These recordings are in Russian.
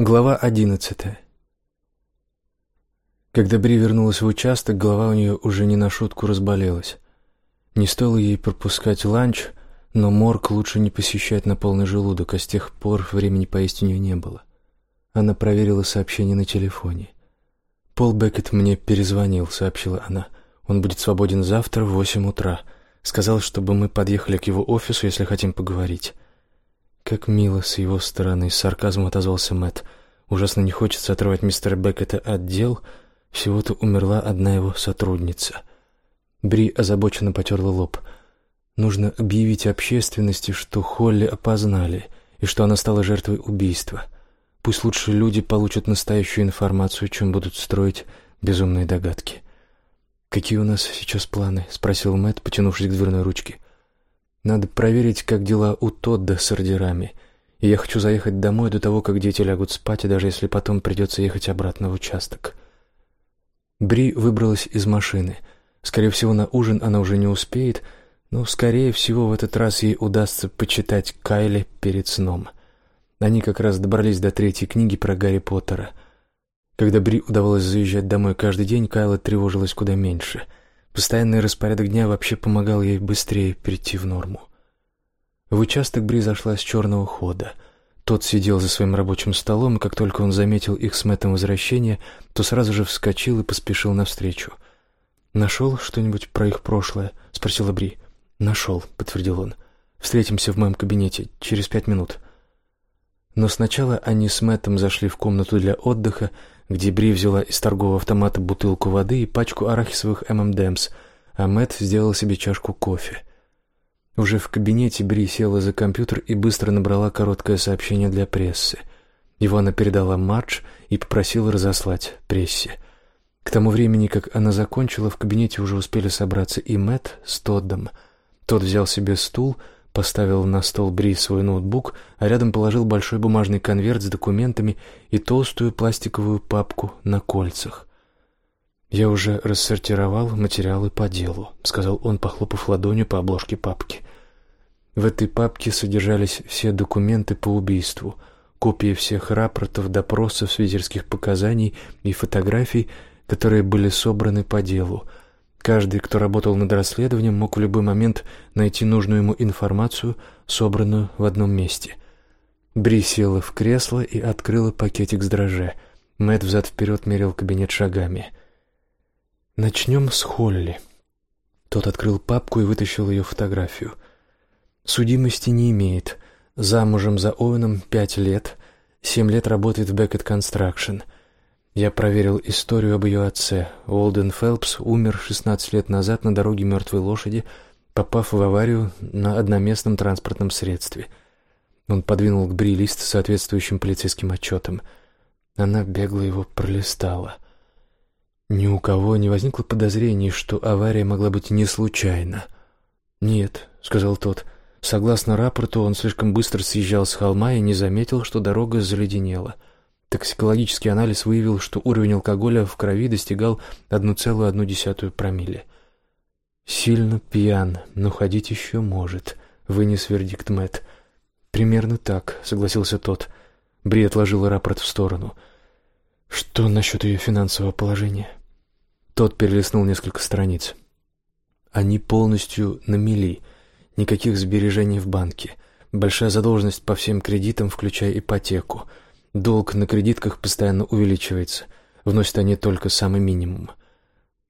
Глава одиннадцатая. Когда Бри вернулась в участок, голова у нее уже не на шутку разболелась. Не стоило ей пропускать ланч, но морг лучше не посещать на полный желудок, а с тех пор времени поесть у нее не было. Она проверила сообщение на телефоне. «Пол Беккет мне перезвонил», — сообщила она. «Он будет свободен завтра в восемь утра. Сказал, чтобы мы подъехали к его офису, если хотим поговорить». Как мило с его стороны, с сарказмом отозвался Мэтт. Ужасно не хочется отрывать мистера Беккета от дел. Всего-то умерла одна его сотрудница. Бри озабоченно потерла лоб. Нужно объявить общественности, что Холли опознали и что она стала жертвой убийства. Пусть лучше люди получат настоящую информацию, чем будут строить безумные догадки. «Какие у нас сейчас планы?» — спросил Мэтт, потянувшись к дверной ручке. Надо проверить, как дела у Тодда с ордерами. И я хочу заехать домой до того, как дети лягут спать, и даже если потом придется ехать обратно в участок. Бри выбралась из машины. Скорее всего, на ужин она уже не успеет, но, скорее всего, в этот раз ей удастся почитать Кайли перед сном. Они как раз добрались до третьей книги про Гарри Поттера. Когда Бри удавалось заезжать домой каждый день, Кайла тревожилась куда меньше — Постоянный распорядок дня вообще помогал ей быстрее прийти в норму. В участок Бри зашла с черного хода. Тот сидел за своим рабочим столом, и как только он заметил их с Мэттом возвращение, то сразу же вскочил и поспешил навстречу. «Нашел что-нибудь про их прошлое?» — спросила Бри. «Нашел», — подтвердил он. «Встретимся в моем кабинете через пять минут». Но сначала они с Мэттом зашли в комнату для отдыха, где Бри взяла из торгового автомата бутылку воды и пачку арахисовых ММДМС, а Мэтт сделал себе чашку кофе. Уже в кабинете Бри села за компьютер и быстро набрала короткое сообщение для прессы. Его она передала Мардж и попросила разослать прессе. К тому времени, как она закончила, в кабинете уже успели собраться и Мэтт с Тоддом. Тот взял себе стул — поставил на стол Бри свой ноутбук, а рядом положил большой бумажный конверт с документами и толстую пластиковую папку на кольцах. «Я уже рассортировал материалы по делу», — сказал он, похлопав ладонью по обложке папки. В этой папке содержались все документы по убийству, копии всех рапортов, допросов, свидетельских показаний и фотографий, которые были собраны по делу — Каждый, кто работал над расследованием, мог в любой момент найти нужную ему информацию, собранную в одном месте. Бри села в кресло и открыла пакетик с дрожжи. Мэтт взад-вперед мерил кабинет шагами. «Начнем с Холли». Тот открыл папку и вытащил ее фотографию. «Судимости не имеет. Замужем за Оуэном пять лет. Семь лет работает в Beckett Construction». Я проверил историю об ее отце. Уолден Фелпс умер 16 лет назад на дороге мертвой лошади, попав в аварию на одноместном транспортном средстве. Он подвинул к Бри лист соответствующим полицейским отчетом. Она бегло его пролистала. Ни у кого не возникло подозрений, что авария могла быть не случайна. «Нет», — сказал тот, — «согласно рапорту, он слишком быстро съезжал с холма и не заметил, что дорога заледенела». Токсикологический анализ выявил, что уровень алкоголя в крови достигал 1,1 промилле. «Сильно пьян, но ходить еще может», — вынес вердикт Мэтт. «Примерно так», — согласился тот. Бри отложила рапорт в сторону. «Что насчет ее финансового положения?» Тот перелистнул несколько страниц. Они полностью на мели. Никаких сбережений в банке. Большая задолженность по всем кредитам, включая ипотеку. Долг на кредитках постоянно увеличивается. Вносят они только самый минимум.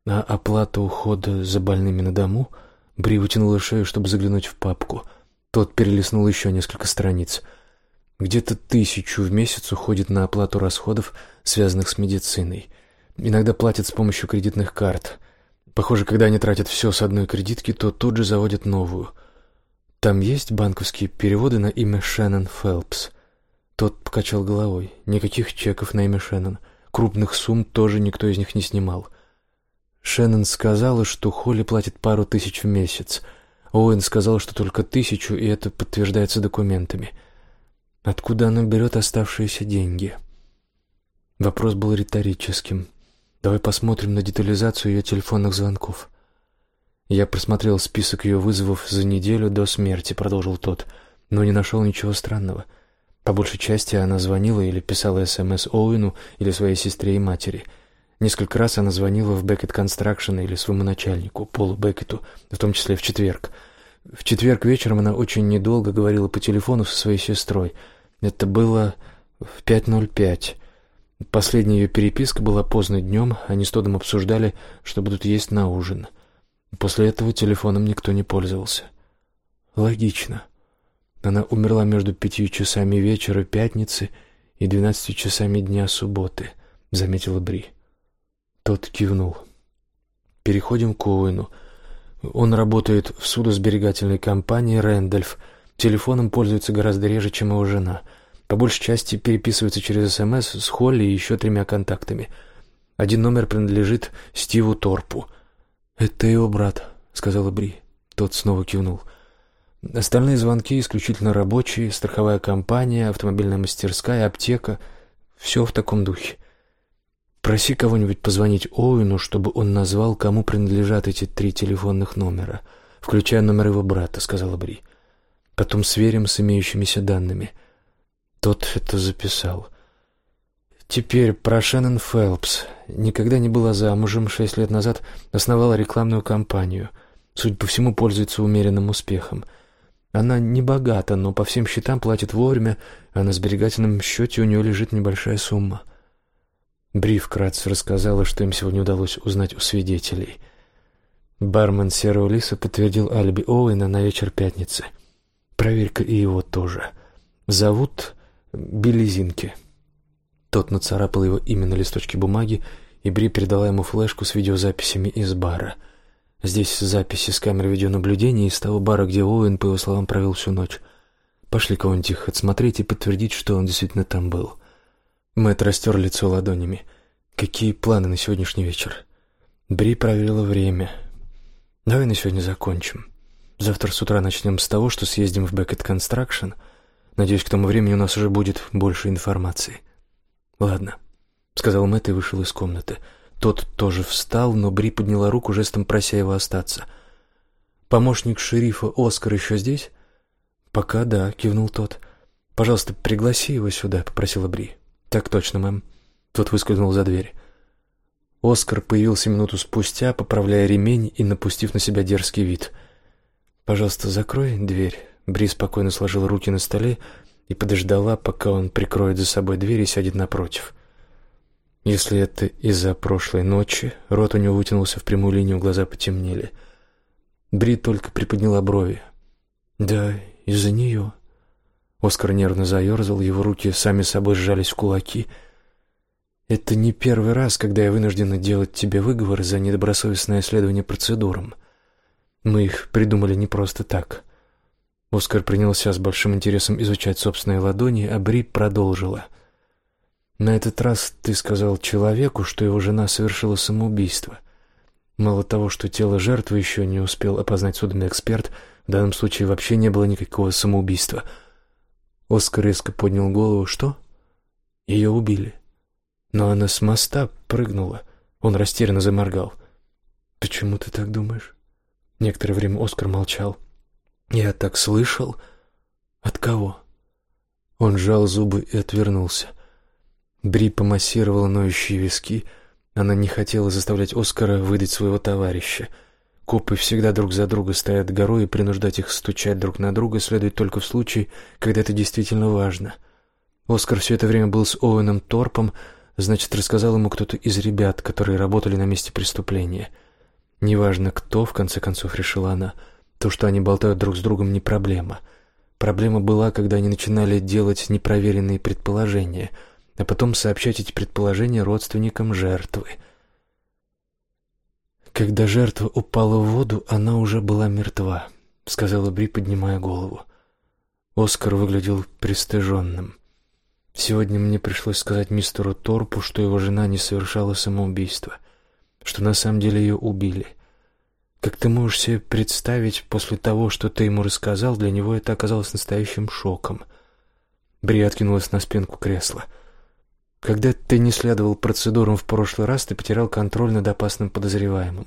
А оплата ухода за больными на дому? Бри вытянула шею, чтобы заглянуть в папку. Тот перелистнул еще несколько страниц. Где-то тысячу в месяц уходит на оплату расходов, связанных с медициной. Иногда платят с помощью кредитных карт. Похоже, когда они тратят все с одной кредитки, то тут же заводят новую. Там есть банковские переводы на имя Шеннон Фелпс. Тот покачал головой. Никаких чеков на имя Шеннон. Крупных сумм тоже никто из них не снимал. Шеннон сказала, что Холли платит пару тысяч в месяц. Оуэн сказал, что только тысячу, и это подтверждается документами. Откуда она берет оставшиеся деньги? Вопрос был риторическим. Давай посмотрим на детализацию ее телефонных звонков. Я просмотрел список ее вызовов за неделю до смерти, продолжил тот, но не нашел ничего странного. — По большей части она звонила или писала СМС Оуэну или своей сестре и матери. Несколько раз она звонила в Beckett Construction или своему начальнику, Полу Беккету, в том числе в четверг. В четверг вечером она очень недолго говорила по телефону со своей сестрой. Это было в 5.05. Последняя ее переписка была поздно днем, они с Тодом обсуждали, что будут есть на ужин. После этого телефоном никто не пользовался. Логично. Она умерла между пятью часами вечера пятницы и двенадцатью часами дня субботы, заметила Бри. Тот кивнул. Переходим к Оуэну. Он работает в судосберегательной компании Рэндольф. Телефоном пользуется гораздо реже, чем его жена. По большей части переписывается через СМС с Холли и еще тремя контактами. Один номер принадлежит Стиву Торпу. Это его брат, сказала Бри. Тот снова кивнул. Остальные звонки исключительно рабочие, страховая компания, автомобильная мастерская, аптека. Все в таком духе. Проси кого-нибудь позвонить Оуэну, чтобы он назвал, кому принадлежат эти три телефонных номера, включая номер его брата, сказала Бри. Потом сверим с имеющимися данными. Тот это записал. Теперь про Шеннон Фелпс. Никогда не была замужем, шесть лет назад основала рекламную кампанию. Судя по всему, пользуется умеренным успехом. Она не богата, но по всем счетам платит вовремя, а на сберегательном счете у нее лежит небольшая сумма. Бри вкратце рассказала, что им сегодня удалось узнать у свидетелей. Бармен Серого Лиса подтвердил алиби Оуэна на вечер пятницы. Проверь-ка и его тоже. Зовут Белизинки. Тот нацарапал его имя на листочке бумаги, и Бри передала ему флешку с видеозаписями из бара — Здесь записи с камер видеонаблюдения из того бара, где Оуэн, по его словам, провел всю ночь. Пошли кого-нибудь отсмотреть и подтвердить, что он действительно там был. Мэтт растер лицо ладонями. Какие планы на сегодняшний вечер? Бри проверила время. Давай на сегодня закончим. Завтра с утра начнем с того, что съездим в Beckett Construction. Надеюсь, к тому времени у нас уже будет больше информации. Ладно, сказал Мэтт и вышел из комнаты. Тот тоже встал, но Бри подняла руку, жестом прося его остаться. «Помощник шерифа Оскар еще здесь?» «Пока да», — кивнул тот. «Пожалуйста, пригласи его сюда», — попросила Бри. «Так точно, мэм». Тот выскользнул за дверь. Оскар появился минуту спустя, поправляя ремень и напустив на себя дерзкий вид. «Пожалуйста, закрой дверь». Бри спокойно сложила руки на столе и подождала, пока он прикроет за собой дверь и сядет напротив. Если это из-за прошлой ночи, рот у него вытянулся в прямую линию, глаза потемнели. Бри только приподняла брови. Да, из-за нее. Оскар нервно заерзал, его руки сами собой сжались в кулаки. Это не первый раз, когда я вынуждена делать тебе выговор за недобросовестное следование процедурам. Мы их придумали не просто так. Оскар принялся с большим интересом изучать собственные ладони, а Бри продолжила — на этот раз ты сказал человеку, что его жена совершила самоубийство. Мало того, что тело жертвы еще не успел опознать судебный эксперт, в данном случае вообще не было никакого самоубийства. Оскар резко поднял голову. Что? Ее убили. Но она с моста прыгнула. Он растерянно заморгал. Почему ты так думаешь? Некоторое время Оскар молчал. Я так слышал. От кого? Он сжал зубы и отвернулся. Бри помассировала ноющие виски. Она не хотела заставлять Оскара выдать своего товарища. Копы всегда друг за друга стоят горой, и принуждать их стучать друг на друга следует только в случае, когда это действительно важно. Оскар все это время был с Оуэном Торпом, значит, рассказал ему кто-то из ребят, которые работали на месте преступления. Неважно кто, в конце концов, решила она. То, что они болтают друг с другом, не проблема. Проблема была, когда они начинали делать непроверенные предположения — а потом сообщать эти предположения родственникам жертвы. Когда жертва упала в воду, она уже была мертва, сказала Бри, поднимая голову. Оскар выглядел пристыженным. Сегодня мне пришлось сказать мистеру Торпу, что его жена не совершала самоубийство, что на самом деле ее убили. Как ты можешь себе представить, после того, что ты ему рассказал, для него это оказалось настоящим шоком. Бри откинулась на спинку кресла. Когда ты не следовал процедурам в прошлый раз, ты потерял контроль над опасным подозреваемым.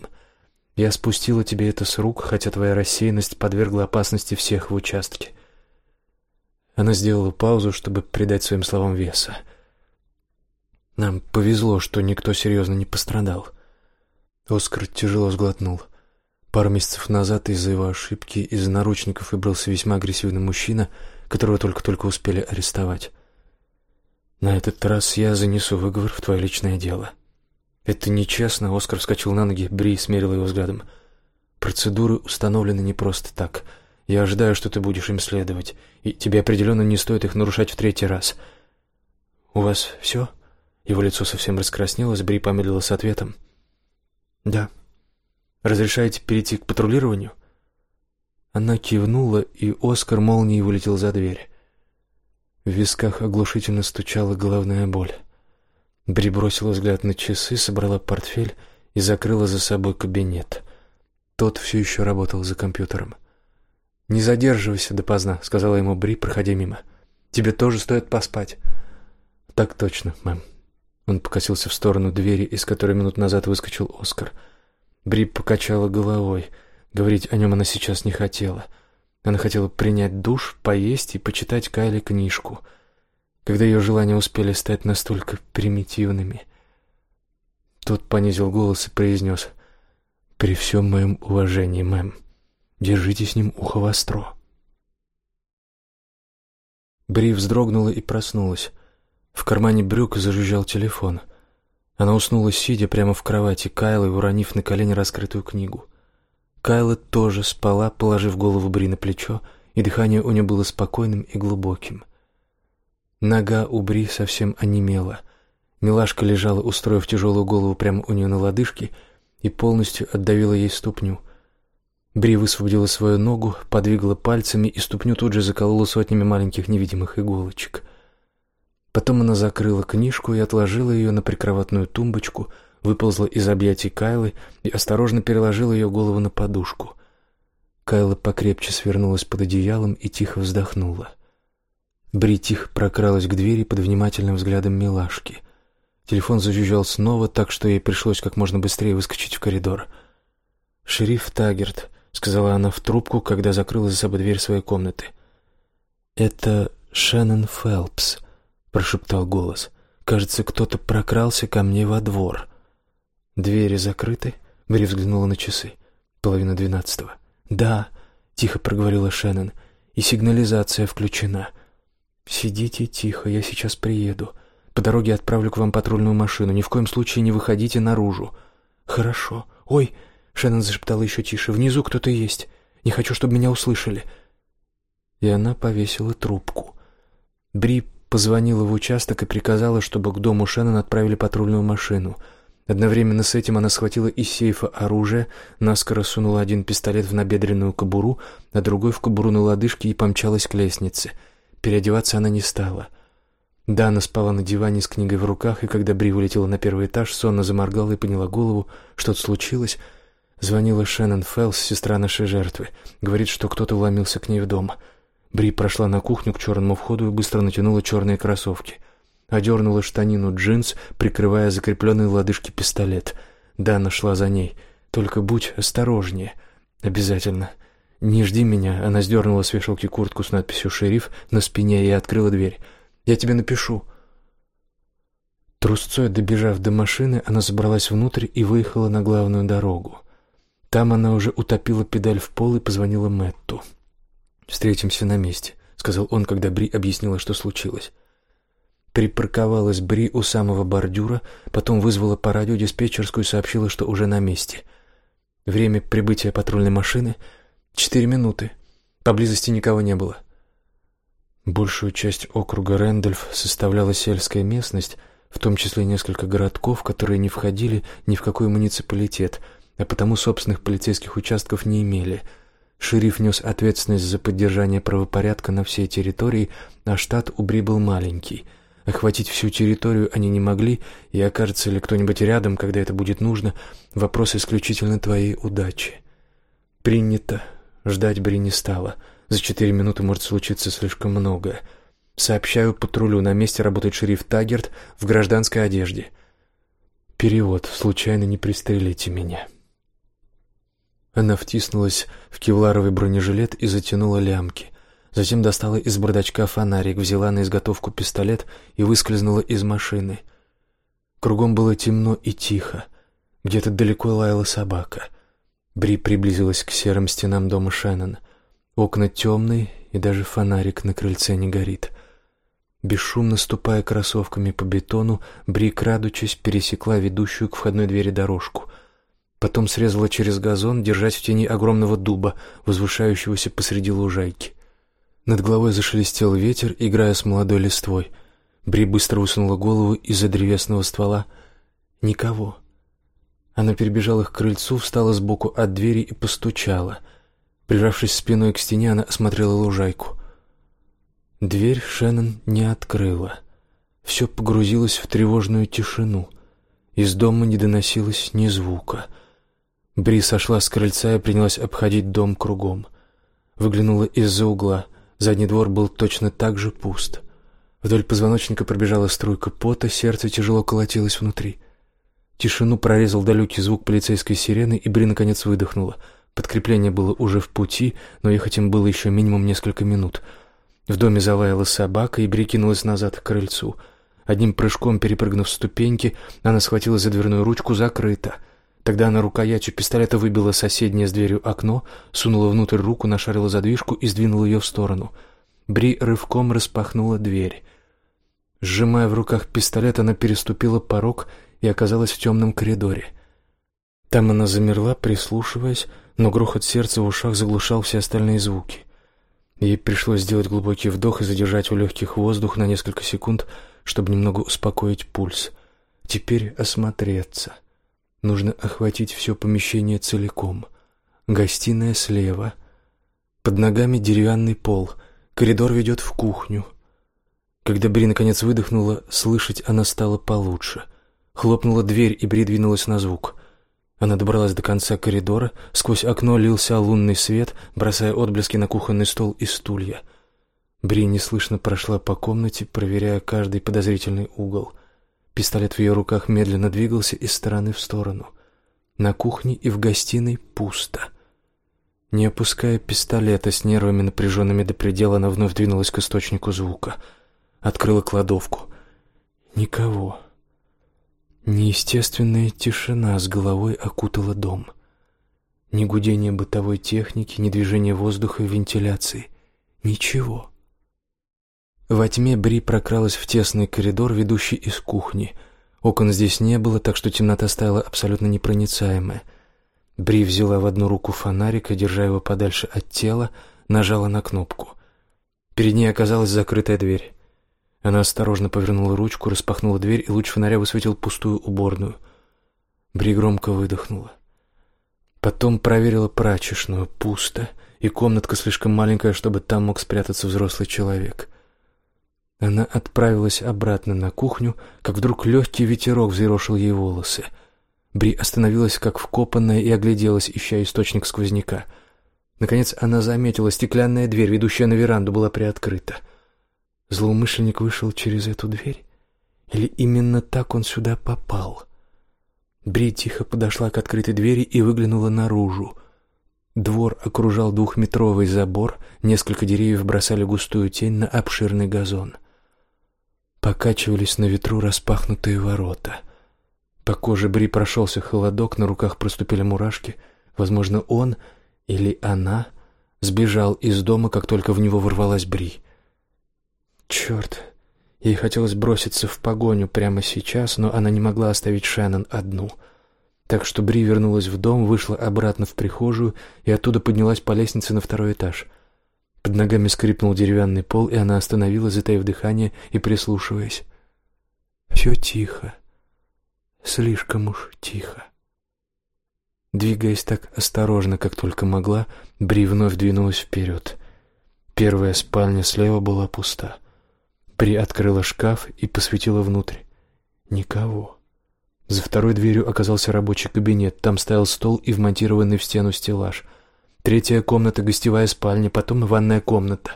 Я спустила тебе это с рук, хотя твоя рассеянность подвергла опасности всех в участке. Она сделала паузу, чтобы придать своим словам веса. Нам повезло, что никто серьезно не пострадал. Оскар тяжело сглотнул. Пару месяцев назад из-за его ошибки из наручников выбрался весьма агрессивный мужчина, которого только-только успели арестовать. На этот раз я занесу выговор в твое личное дело. Это нечестно, Оскар вскочил на ноги, Бри смерил его взглядом. Процедуры установлены не просто так. Я ожидаю, что ты будешь им следовать, и тебе определенно не стоит их нарушать в третий раз. У вас все?» Его лицо совсем раскраснелось, Бри помедлила с ответом. «Да». Разрешаете перейти к патрулированию?» Она кивнула, и Оскар молнией вылетел за дверь. В висках оглушительно стучала головная боль. Бри бросила взгляд на часы, собрала портфель и закрыла за собой кабинет. Тот все еще работал за компьютером. «Не задерживайся допоздна», — сказала ему Бри, проходя мимо. «Тебе тоже стоит поспать». «Так точно, мэм». Он покосился в сторону двери, из которой минут назад выскочил Оскар. «Оскар». Бри покачала головой. Говорить о нем она сейчас не хотела. Она хотела принять душ, поесть и почитать Кайле книжку, когда ее желания успели стать настолько примитивными. Тот понизил голос и произнес «При всем моем уважении, мэм, держите с ним ухо востро». Бри вздрогнула и проснулась. В кармане брюк зажужжал телефон. Она уснула сидя прямо в кровати Кайлы, уронив на колени раскрытую книгу. Кайла тоже спала, положив голову Бри на плечо, и дыхание у нее было спокойным и глубоким. Нога у Бри совсем онемела. Милашка лежала, устроив тяжелую голову прямо у нее на лодыжке, и полностью отдавила ей ступню. Бри высвободила свою ногу, подвигала пальцами, и ступню тут же заколола сотнями маленьких невидимых иголочек. Потом она закрыла книжку и отложила ее на прикроватную тумбочку, выползла из объятий Кайлы и осторожно переложила ее голову на подушку. Кайла покрепче свернулась под одеялом и тихо вздохнула. Бри тихо прокралась к двери под внимательным взглядом милашки. Телефон зажужжал снова, так что ей пришлось как можно быстрее выскочить в коридор. «Шериф Таггерт», — сказала она в трубку, когда закрыла за собой дверь своей комнаты. «Это Шеннон Фелпс», прошептал голос. Кажется, кто-то прокрался ко мне во двор. Двери закрыты. Бри взглянула на часы. Половина двенадцатого. Да, тихо проговорила Шеннон. И сигнализация включена. Сидите тихо, я сейчас приеду. По дороге отправлю к вам патрульную машину. Ни в коем случае не выходите наружу. Хорошо. Ой, Шеннон зашептала еще тише. Внизу кто-то есть. Не хочу, чтобы меня услышали. И она повесила трубку. Бри позвонила в участок и приказала, чтобы к дому Шеннон отправили патрульную машину. Одновременно с этим она схватила из сейфа оружие, наскоро сунула один пистолет в набедренную кобуру, а другой в кобуру на лодыжке и помчалась к лестнице. Переодеваться она не стала. Дана спала на диване с книгой в руках, и когда Бри вылетела на первый этаж, сонно заморгала и поняла голову, что-то случилось. Звонила Шеннон Фелс, сестра нашей жертвы. Говорит, что кто-то вломился к ней в дом. — Бри прошла на кухню к черному входу и быстро натянула черные кроссовки. Одернула штанину джинс, прикрывая закрепленные лодыжки пистолет. Дана шла за ней. «Только будь осторожнее. Обязательно. Не жди меня». Она сдернула с вешалки куртку с надписью «Шериф» на спине и открыла дверь. «Я тебе напишу». Трусцой добежав до машины, она забралась внутрь и выехала на главную дорогу. Там она уже утопила педаль в пол и позвонила Мэтту. «Встретимся на месте», — сказал он, когда Бри объяснила, что случилось. Припарковалась Бри у самого бордюра, потом вызвала по радио диспетчерскую и сообщила, что уже на месте. Время прибытия патрульной машины — четыре минуты. Поблизости никого не было. Большую часть округа Рэндольф составляла сельская местность, в том числе несколько городков, которые не входили ни в какой муниципалитет, а потому собственных полицейских участков не имели — Шериф нес ответственность за поддержание правопорядка на всей территории, а штат Убри был маленький. Охватить всю территорию они не могли, и окажется ли кто-нибудь рядом, когда это будет нужно, вопрос исключительно твоей удачи. Принято. Ждать Бри не стало. За четыре минуты может случиться слишком многое. Сообщаю патрулю, на месте работает шериф Таггерт в гражданской одежде. Перевод. Случайно не пристрелите меня. Она втиснулась в кевларовый бронежилет и затянула лямки. Затем достала из бардачка фонарик, взяла на изготовку пистолет и выскользнула из машины. Кругом было темно и тихо. Где-то далеко лаяла собака. Бри приблизилась к серым стенам дома Шеннон. Окна темные, и даже фонарик на крыльце не горит. Бесшумно ступая кроссовками по бетону, Бри, крадучись, пересекла ведущую к входной двери дорожку. Потом срезала через газон, держась в тени огромного дуба, возвышающегося посреди лужайки. Над головой зашелестел ветер, играя с молодой листвой. Бри быстро высунула голову из-за древесного ствола. Никого. Она перебежала к крыльцу, встала сбоку от двери и постучала. Прижавшись спиной к стене, она осмотрела лужайку. Дверь Шеннон не открыла. Все погрузилось в тревожную тишину. Из дома не доносилось ни звука. Бри сошла с крыльца и принялась обходить дом кругом. Выглянула из-за угла. Задний двор был точно так же пуст. Вдоль позвоночника пробежала струйка пота, сердце тяжело колотилось внутри. Тишину прорезал далекий звук полицейской сирены, и Бри наконец выдохнула. Подкрепление было уже в пути, но ехать им было еще минимум несколько минут. В доме залаяла собака, и Бри кинулась назад к крыльцу. Одним прыжком перепрыгнув ступеньки, она схватила за дверную ручку закрыто — Тогда она рукоятью пистолета выбила соседнее с дверью окно, сунула внутрь руку, нашарила задвижку и сдвинула ее в сторону. Бри рывком распахнула дверь. Сжимая в руках пистолет, она переступила порог и оказалась в темном коридоре. Там она замерла, прислушиваясь, но грохот сердца в ушах заглушал все остальные звуки. Ей пришлось сделать глубокий вдох и задержать в легких воздух на несколько секунд, чтобы немного успокоить пульс. Теперь осмотреться — Нужно охватить все помещение целиком. Гостиная слева. Под ногами деревянный пол. Коридор ведет в кухню. Когда Бри наконец выдохнула, слышать она стала получше. Хлопнула дверь, и Бри двинулась на звук. Она добралась до конца коридора, сквозь окно лился лунный свет, бросая отблески на кухонный стол и стулья. Бри неслышно прошла по комнате, проверяя каждый подозрительный угол. Пистолет в ее руках медленно двигался из стороны в сторону. На кухне и в гостиной пусто. Не опуская пистолета с нервами напряженными до предела, она вновь двинулась к источнику звука. Открыла кладовку. Никого. Неестественная тишина с головой окутала дом. Ни гудение бытовой техники, ни движение воздуха и вентиляции. Ничего. Во тьме Бри прокралась в тесный коридор, ведущий из кухни. Окон здесь не было, так что темнота стала абсолютно непроницаемая. Бри взяла в одну руку фонарик и, держа его подальше от тела, нажала на кнопку. Перед ней оказалась закрытая дверь. Она осторожно повернула ручку, распахнула дверь, и луч фонаря высветил пустую уборную. Бри громко выдохнула. Потом проверила прачечную, пусто, и комнатка слишком маленькая, чтобы там мог спрятаться взрослый человек — она отправилась обратно на кухню, как вдруг легкий ветерок взъерошил ей волосы. Бри остановилась как вкопанная и огляделась, ища источник сквозняка. Наконец она заметила, стеклянная дверь, ведущая на веранду, была приоткрыта. Злоумышленник вышел через эту дверь? Или именно так он сюда попал? Бри тихо подошла к открытой двери и выглянула наружу. Двор окружал двухметровый забор, несколько деревьев бросали густую тень на обширный газон. Покачивались на ветру распахнутые ворота. По коже Бри прошелся холодок, на руках проступили мурашки. Возможно, он или она сбежал из дома, как только в него ворвалась Бри. Черт! Ей хотелось броситься в погоню прямо сейчас, но она не могла оставить Шеннон одну. Так что Бри вернулась в дом, вышла обратно в прихожую и оттуда поднялась по лестнице на второй этаж — под ногами скрипнул деревянный пол, и она остановилась, затаив дыхание и прислушиваясь. Все тихо. Слишком уж тихо. Двигаясь так осторожно, как только могла, Бри вновь двинулась вперед. Первая спальня слева была пуста. Бри открыла шкаф и посветила внутрь. Никого. За второй дверью оказался рабочий кабинет. Там стоял стол и вмонтированный в стену стеллаж — Третья комната — гостевая спальня, потом ванная комната.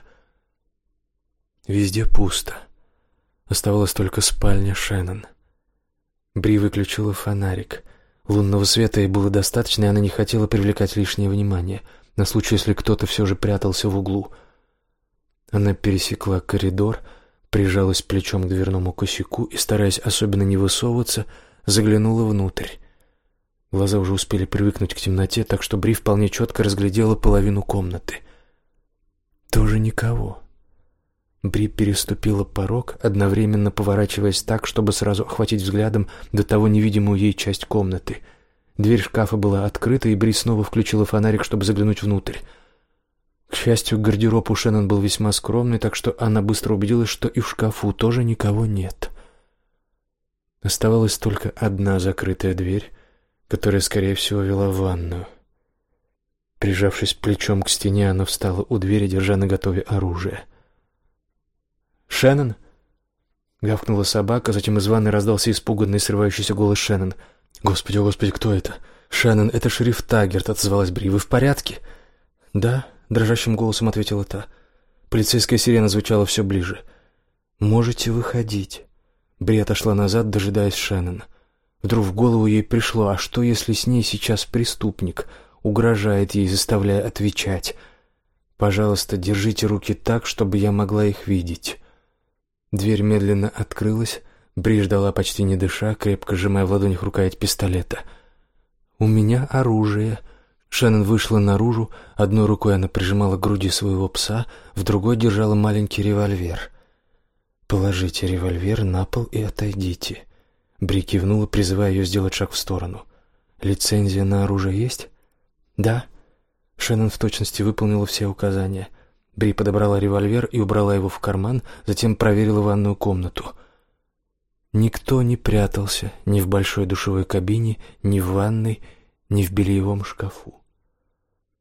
Везде пусто. Оставалась только спальня Шеннон. Бри выключила фонарик. Лунного света ей было достаточно, и она не хотела привлекать лишнее внимание, на случай, если кто-то все же прятался в углу. Она пересекла коридор, прижалась плечом к дверному косяку и, стараясь особенно не высовываться, заглянула внутрь. Глаза уже успели привыкнуть к темноте, так что Бри вполне четко разглядела половину комнаты. Тоже никого. Бри переступила порог, одновременно поворачиваясь так, чтобы сразу охватить взглядом до того невидимую ей часть комнаты. Дверь шкафа была открыта, и Бри снова включила фонарик, чтобы заглянуть внутрь. К счастью, гардероб у Шеннон был весьма скромный, так что она быстро убедилась, что и в шкафу тоже никого нет. Оставалась только одна закрытая дверь, которая, скорее всего, вела в ванную. Прижавшись плечом к стене, она встала у двери, держа наготове оружие. «Шеннон?» — гавкнула собака, затем из ванной раздался испуганный, срывающийся голос Шеннон. «Господи, о господи, кто это?» «Шеннон, это шериф Таггерт», — отозвалась Бри. «Вы в порядке?» «Да», — дрожащим голосом ответила та. Полицейская сирена звучала все ближе. «Можете выходить». Бри отошла назад, дожидаясь Шеннон. Вдруг в голову ей пришло, а что, если с ней сейчас преступник, угрожает ей, заставляя отвечать? «Пожалуйста, держите руки так, чтобы я могла их видеть». Дверь медленно открылась. Бри ждала почти не дыша, крепко сжимая в ладонях рукоять пистолета. «У меня оружие». Шеннон вышла наружу, одной рукой она прижимала к груди своего пса, в другой держала маленький револьвер. «Положите револьвер на пол и отойдите». Бри кивнула, призывая ее сделать шаг в сторону. «Лицензия на оружие есть?» «Да». Шеннон в точности выполнила все указания. Бри подобрала револьвер и убрала его в карман, затем проверила ванную комнату. Никто не прятался ни в большой душевой кабине, ни в ванной, ни в бельевом шкафу.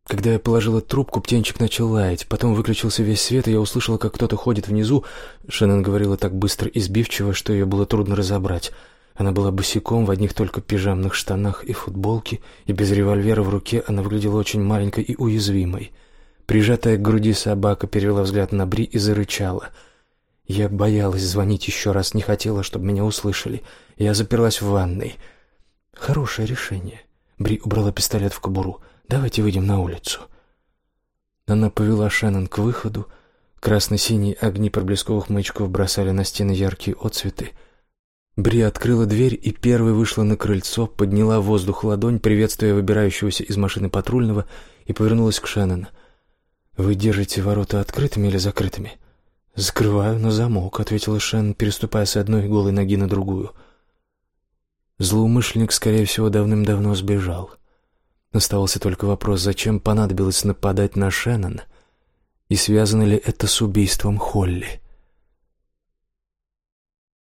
Когда я положила трубку, птенчик начал лаять. Потом выключился весь свет, и я услышала, как кто-то ходит внизу. Шеннон говорила так быстро и сбивчиво, что ее было трудно разобрать. Она была босиком в одних только пижамных штанах и футболке, и без револьвера в руке она выглядела очень маленькой и уязвимой. Прижатая к груди собака перевела взгляд на Бри и зарычала. Я боялась звонить еще раз, не хотела, чтобы меня услышали. Я заперлась в ванной. Хорошее решение. Бри убрала пистолет в кобуру. Давайте выйдем на улицу. Она повела Шеннон к выходу. Красно-синие огни проблесковых маячков бросали на стены яркие отцветы. Бри открыла дверь и первой вышла на крыльцо, подняла в воздух ладонь, приветствуя выбирающегося из машины патрульного, и повернулась к Шеннон. «Вы держите ворота открытыми или закрытыми?» «Закрываю на замок», — ответила Шен, переступая с одной голой ноги на другую. Злоумышленник, скорее всего, давным-давно сбежал. Оставался только вопрос, зачем понадобилось нападать на Шеннон, и связано ли это с убийством Холли.